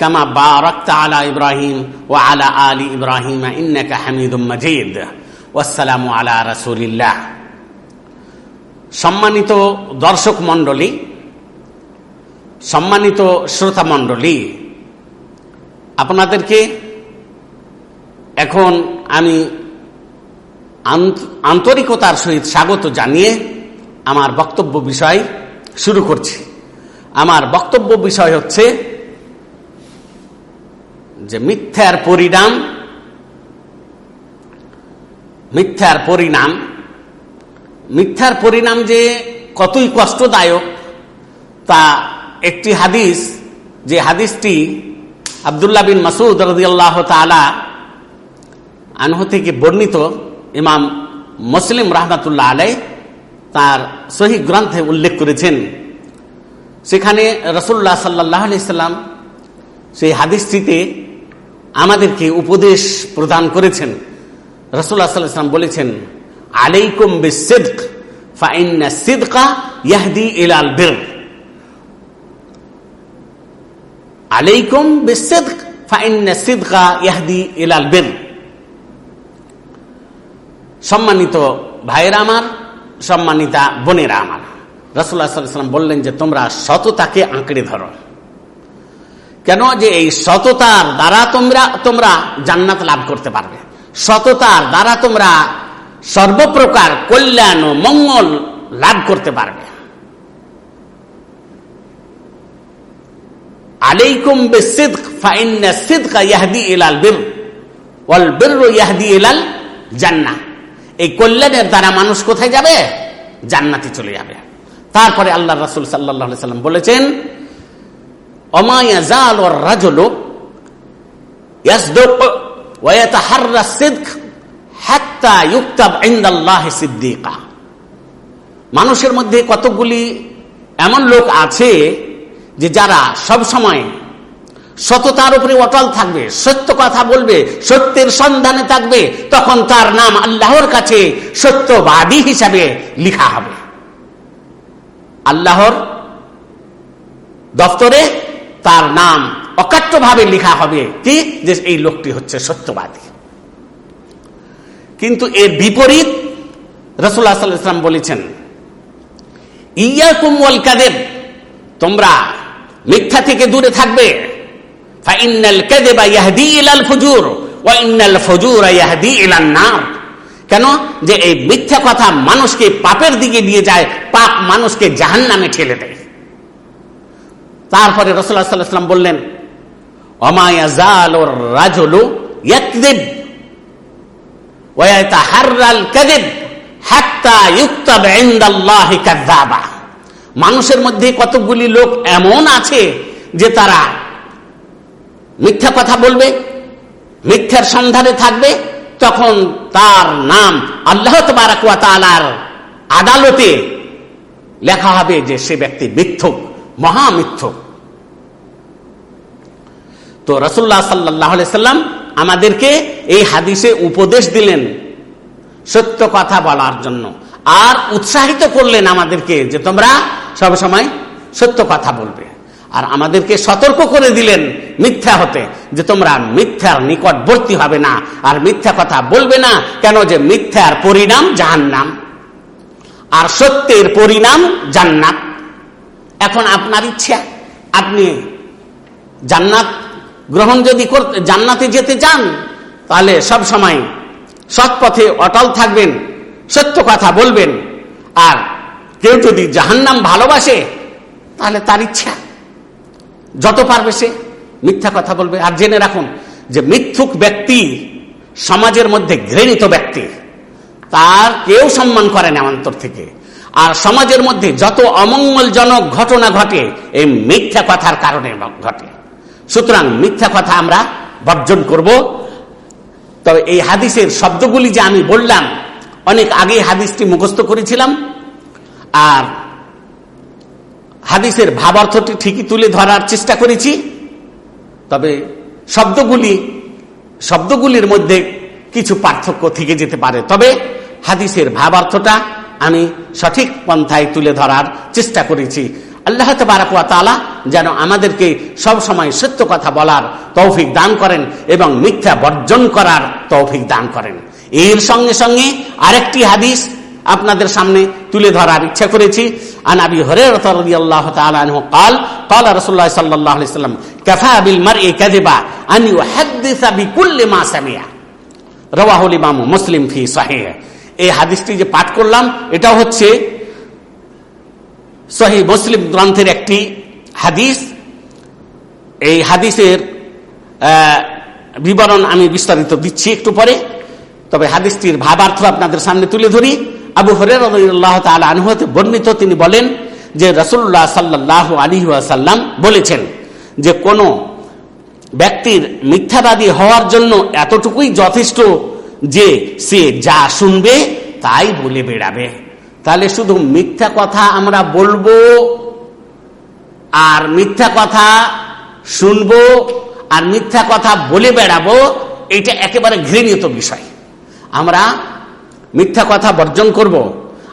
কামা বারাক্ত আলা ইব্রাহিম ও আলা আলী ইব্রাহিম ইন্নাকা হামিদুম মজিদ ওয়াসালামু আলা রাসুলিল্লাহ সম্মানিত দর্শক মণ্ডলী, সম্মানিত শ্রোতা মণ্ডলী, আপনাদেরকে এখন আমি আন্তরিকতার সহিত স্বাগত জানিয়ে আমার বক্তব্য বিষয় শুরু করছি। আমার বক্তব্য বিষয় হচ্ছে যে মিথ্যার পরিণাম মিথ্যার পরিণাম মিথ্যার পরিণাম যে কতই কষ্টদায়ক, তা একটি হাদিস, যে হাদিসটি আবদুল্লাহ বিন মাসুদ রদিয়াল্লাহ তালা আনহ থেকে বর্ণিত, ইমাম মুসলিম রহমাতুল্লাহ আলাই তার সহি গ্রন্থে উল্লেখ করেছেন। সেখানে রসুল্লাহ সাল্লাহ আলাইসাল্লাম সেই হাদিসটিতে আমাদেরকে উপদেশ প্রদান করেছেন। রসুল্লাহ সাল্লাম বলেছেন, আলাইকুম বির। আলাইকুম ফাইন্না সিদকা বির। সম্মানিত ভাইয়েরা আমার, সম্মানিতা বোনেরা আমার রসুল্লাহ সাল্লাম বললেন যে, তোমরা সততাকে আঁকড়ে ধরো। কেন যে এই সততার দ্বারা তোমরা তোমরা জান্নাত লাভ করতে পারবে? সততার দ্বারা তোমরা সর্বপ্রকার কল্যাণ ও মঙ্গল লাভ করতে পারবে। আলাইকুম বিসিদক, ফাইন্না সিদকা ইয়াহদি ইলাল বির, ওয়াল বিররু ইয়াহদি ইলাল জান্নাহ। এই কল্যাণের দ্বারা মানুষ কোথায় যাবে? জান্নাতে চলে যাবে। তারপরে আল্লাহ রাসূল সাল্লাল্লাহু আলাইহি সাল্লাম বলেছেন অমায়া জাল ওয়ার ইয়াসদুক ওয়া সিদক হাত্তা ইউক্তাব ইনদাল্লাহ সিদ্দিকা মানুষের মধ্যে কতগুলি এমন লোক আছে যে যারা সব সময় সততার উপরে অটল থাকবে, সত্য কথা বলবে, সত্যের সন্ধানে থাকবে, তখন তার নাম আল্লাহর কাছে সত্যবাদী হিসাবে লিখা হবে। আল্লাহর দপ্তরে তার নাম অকাট্যভাবে লিখা হবে কি? যে এই লোকটি হচ্ছে সত্যবাদী। কিন্তু এর বিপরীত রসুল্লাহ সাল্লাম বলেছেন ইয়া কুমল কাদের তোমরা মিথ্যা থেকে দূরে থাকবে। কেন? যে এই মিথ্যা কথা মানুষকে পাপের দিকে নিয়ে যায়, পাপ মানুষকে জাহান নামে ঠেলে দেয়। তারপরে রসুল্লাহ সাল্লাম বললেন মানুষের মধ্যে কতগুলি লোক এমন আছে যে তারা মিথ্যা কথা বলবে, মিথ্যার সন্ধানে থাকবে, তখন তার নাম আল্লাহ তালার আদালতে লেখা হবে যে সে ব্যক্তি মিথ্যুক মহামিথ্যুক তো রসুল্লাহ সাল্লাহ সাল্লাম আমাদেরকে এই হাদিসে উপদেশ দিলেন সত্য কথা বলার জন্য। আর উৎসাহিত করলেন আমাদেরকে যে তোমরা সব সময় সত্য কথা বলবে। আর আমাদেরকে সতর্ক করে দিলেন মিথ্যা হতে যে তোমরা মিথ্যার নিকটবর্তী হবে না আর মিথ্যা কথা বলবে না কেন যে মিথ্যার পরিণাম জাহান্নাম। আর সত্যের পরিণাম জান্নাত। এখন আপনার ইচ্ছা, আপনি জান্নাত গ্রহণ যদি করতে, জান্নাতে যেতে চান, তাহলে সব সময় সৎ পথে অটল থাকবেন, সত্য কথা বলবেন। আর কেউ যদি জাহান্নাম ভালোবাসে, তাহলে তার ইচ্ছা। যত পারবে সে মিথ্যা কথা বলবে। আর জেনে রাখুন যে মিথ্যুক ব্যক্তি সমাজের মধ্যে ঘৃণিত ব্যক্তি। তার কেউ সম্মান করে না অন্তর থেকে। আর সমাজের মধ্যে যত অমঙ্গলজনক ঘটনা ঘটে, এই মিথ্যা কথার কারণে ঘটে। সুতরাং মিথ্যা কথা আমরা বর্জন করব। তবে এই হাদিসের শব্দগুলি যে আমি বললাম, অনেক আগে হাদিসটি মুখস্থ করেছিলাম। আর হাদিসের ভাবার্থটি ঠিকই তুলে ধরার চেষ্টা করেছি। তবে শব্দগুলি, শব্দগুলির মধ্যে কিছু পার্থক্য থেকে যেতে পারে। তবে হাদিসের ভাবার্থটা আমি সঠিক পন্থায় তুলে ধরার চেষ্টা করেছি। আল্লাহ তালা যেন আমাদেরকে সব সময় সত্য কথা বলার তৌফিক দান করেন এবং মিথ্যা বর্জন করার তৌফিক দান করেন এর সঙ্গে সঙ্গে আরেকটি হাদিস আপনাদের সামনে তুলে ধরার ইচ্ছা করেছি عن ابي هريره رضي الله تعالى عنه قال قال رسول الله صلى الله عليه وسلم كفى بالمرء كذبا ان يحدث بكل ما سمع رواه الامام مسلم في صحيح এই হাদিসটি যে পাঠ করলাম এটা হচ্ছে সহি মুসলিম গ্রন্থের একটি হাদিস, এই হাদিসের বিবরণ আমি বিস্তারিত দিচ্ছি একটু পরে। তবে হাদিসটির ভাবার্থ আপনাদের সামনে তুলে ধরি। আবু হরের আনহতে বর্ণিত তিনি বলেন যে রসুল্লাহ সাল্লাহ আলী সাল্লাম বলেছেন যে কোনো ব্যক্তির মিথ্যাবাদী হওয়ার জন্য এতটুকুই যথেষ্ট যে সে যা শুনবে তাই বলে বেড়াবে। তাহলে শুধু মিথ্যা কথা আমরা বলব আর মিথ্যা কথা শুনব আর মিথ্যা কথা বলে বেড়াবো এটা একেবারে ঘৃণিত বিষয়। আমরা মিথ্যা কথা বর্জন করব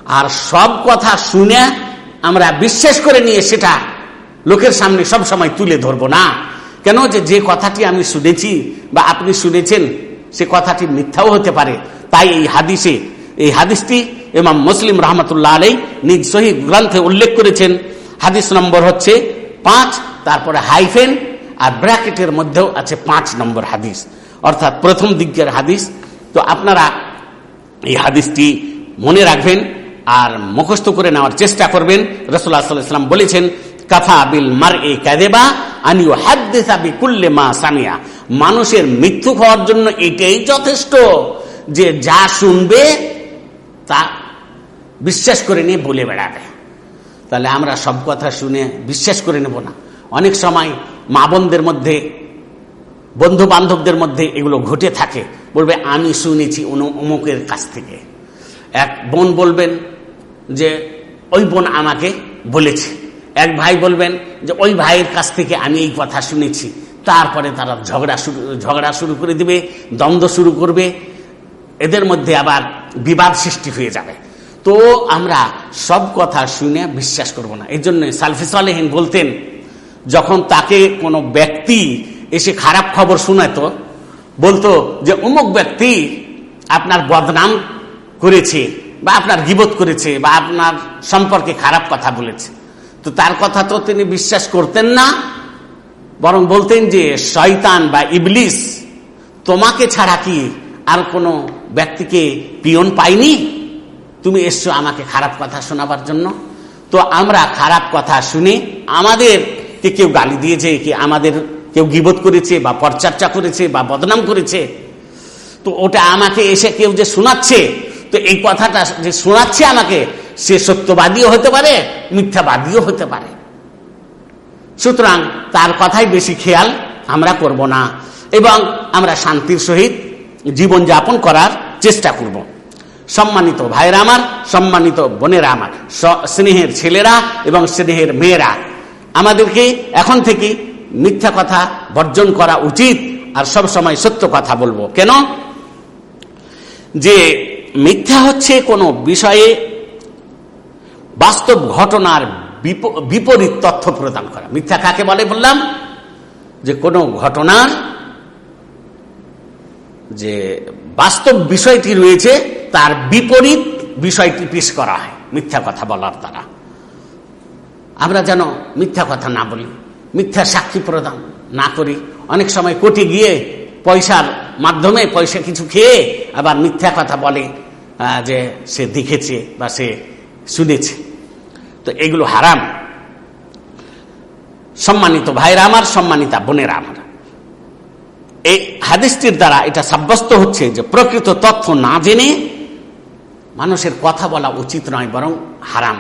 আর সব কথা শুনে আমরা বিশ্বাস করে নিয়ে সেটা লোকের সামনে সব সময় তুলে ধরব না। কেন যে যে কথাটি আমি শুনেছি বা আপনি শুনেছেন, সে কথাটি মিথ্যাও হতে পারে। তাই এই হাদিসে, এই হাদিসটি এবং মুসলিম রহমতুল্লাহ আলাই নিজ শহীদ গ্রন্থে উল্লেখ করেছেন হাদিস নম্বর হচ্ছে পাঁচ, তারপরে হাইফেন, আর ব্র্যাকেটের মধ্যেও আছে পাঁচ নম্বর হাদিস। অর্থাৎ প্রথম দিকের হাদিস। তো আপনারা এই হাদিসটি মনে রাখবেন আর মুখস্থ করে নেওয়ার চেষ্টা করবেন। রসুল্লাহ সাল্লাম বলেছেন, কাফা বিল মার এ কাদেবা আনিও হাদ্দেসাবি কুল্লে মা সামিয়া মানুষের মৃত্যু হওয়ার জন্য এটাই যথেষ্ট যে যা শুনবে তা বিশ্বাস করে নিয়ে বলে বেড়াবে। তাহলে আমরা সব কথা শুনে বিশ্বাস করে নেব না। অনেক সময় মা বোনদের মধ্যে বন্ধু বান্ধবদের মধ্যে এগুলো ঘটে থাকে। বলবে, আমি শুনেছি অমুকের কাছ থেকে। এক বোন বলবেন যে, ওই বোন আমাকে বলেছে। এক ভাই বলবেন যে, ওই ভাইয়ের কাছ থেকে আমি এই কথা শুনেছি। তারপরে তারা ঝগড়া শুরু ঝগড়া শুরু করে দিবে, দ্বন্দ্ব শুরু করবে। এদের মধ্যে আবার বিবাদ সৃষ্টি হয়ে যাবে। তো আমরা সব কথা শুনে বিশ্বাস করব না। এই জন্য সালফিস আলহীন বলতেন, যখন তাকে কোনো ব্যক্তি এসে খারাপ খবর শোনাতো, বলতো যে, অমুক ব্যক্তি আপনার বদনাম করেছে বা আপনার গিবত করেছে বা আপনার সম্পর্কে খারাপ কথা বলেছে। তো তার কথা তো তিনি বিশ্বাস করতেন না, বরং বলতেন যে, শয়তান বা ইবলিস, তোমাকে ছাড়া কি আর কোনো ব্যক্তিকে পিয়ন পাইনি তুমি এসছো আমাকে খারাপ কথা শোনাবার জন্য। তো আমরা খারাপ কথা শুনে আমাদেরকে কেউ গালি দিয়েছে, কি আমাদের কেউ গিবোধ করেছে বা পরচর্চা করেছে বা বদনাম করেছে। তো ওটা আমাকে এসে কেউ যে শোনাচ্ছে, তো এই কথাটা যে শোনাচ্ছে আমাকে, সে সত্যবাদীও হতে পারে, মিথ্যাবাদীও হতে পারে। সুতরাং তার কথাই বেশি খেয়াল আমরা করব না, এবং আমরা শান্তির সহিত জীবন যাপন করার চেষ্টা করব। সম্মানিত ভাইরা আমার, সম্মানিত বোনেরা আমার স্নেহের ছেলেরা এবং স্নেহের মেয়েরা, আমাদেরকে এখন থেকে মিথ্যা কথা বর্জন করা উচিত আর সব সময় সত্য কথা বলব। কেন? যে মিথ্যা হচ্ছে কোনো বিষয়ে বাস্তব ঘটনার বিপরীত তথ্য প্রদান করা। মিথ্যা কাকে বলে বললাম? যে কোনো ঘটনার যে বাস্তব বিষয়টি রয়েছে তার বিপরীত বিষয়টি পেশ করা হয়, মিথ্যা কথা বলার দ্বারা। আমরা যেন মিথ্যা কথা না বলি, মিথ্যা সাক্ষী প্রদান না করি। অনেক সময় কোটি গিয়ে পয়সার মাধ্যমে পয়সা কিছু খেয়ে আবার মিথ্যা কথা বলে যে সে দেখেছে বা সে শুনেছে। তো এগুলো হারাম। সম্মানিত ভাইরা আমার, সম্মানিতা বোনেরা আমার। এই হাদিসটির দ্বারা এটা সাব্যস্ত হচ্ছে যে প্রকৃত তথ্য না জেনে মানুষের কথা বলা উচিত নয়, বরং হারাম।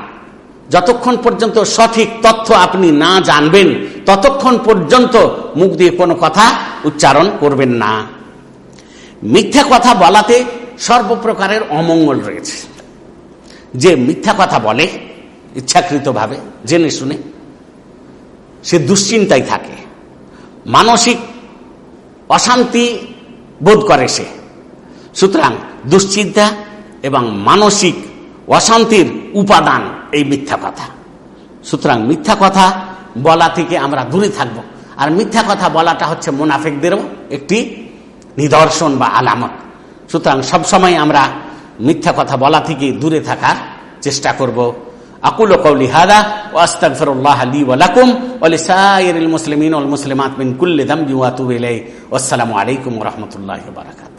যতক্ষণ পর্যন্ত সঠিক তথ্য আপনি না জানবেন, ততক্ষণ পর্যন্ত মুখ দিয়ে কোনো কথা উচ্চারণ করবেন না। মিথ্যা কথা বলাতে সর্বপ্রকারের অমঙ্গল রয়েছে। যে মিথ্যা কথা বলে, ইচ্ছাকৃতভাবে, জেনে শুনে, সে দুশ্চিন্তায় থাকে। মানসিক অশান্তি বোধ করে সে। সুতরাং দুশ্চিন্তা এবং মানসিক অশান্তির উপাদান এই মিথ্যা কথা। সুতরাং মিথ্যা কথা বলা থেকে আমরা দূরে থাকব। আর মিথ্যা কথা বলাটা হচ্ছে মুনাফেকদেরও একটি নিদর্শন বা আলামত। সুতরাং সবসময় আমরা মিথ্যা কথা বলা থেকে দূরে থাকার চেষ্টা করব। আকুল কৌলি হাদা ও আস্তাগফিরুল্লাহ লি ওয়া লাকুম ওয়া মুসলিমিন মুসলিমাত মিন কুল্লি যামবি ওয়া ওয়াসসালামু আলাইকুম রাহমাতুল্লাহি বারাকাতুহু।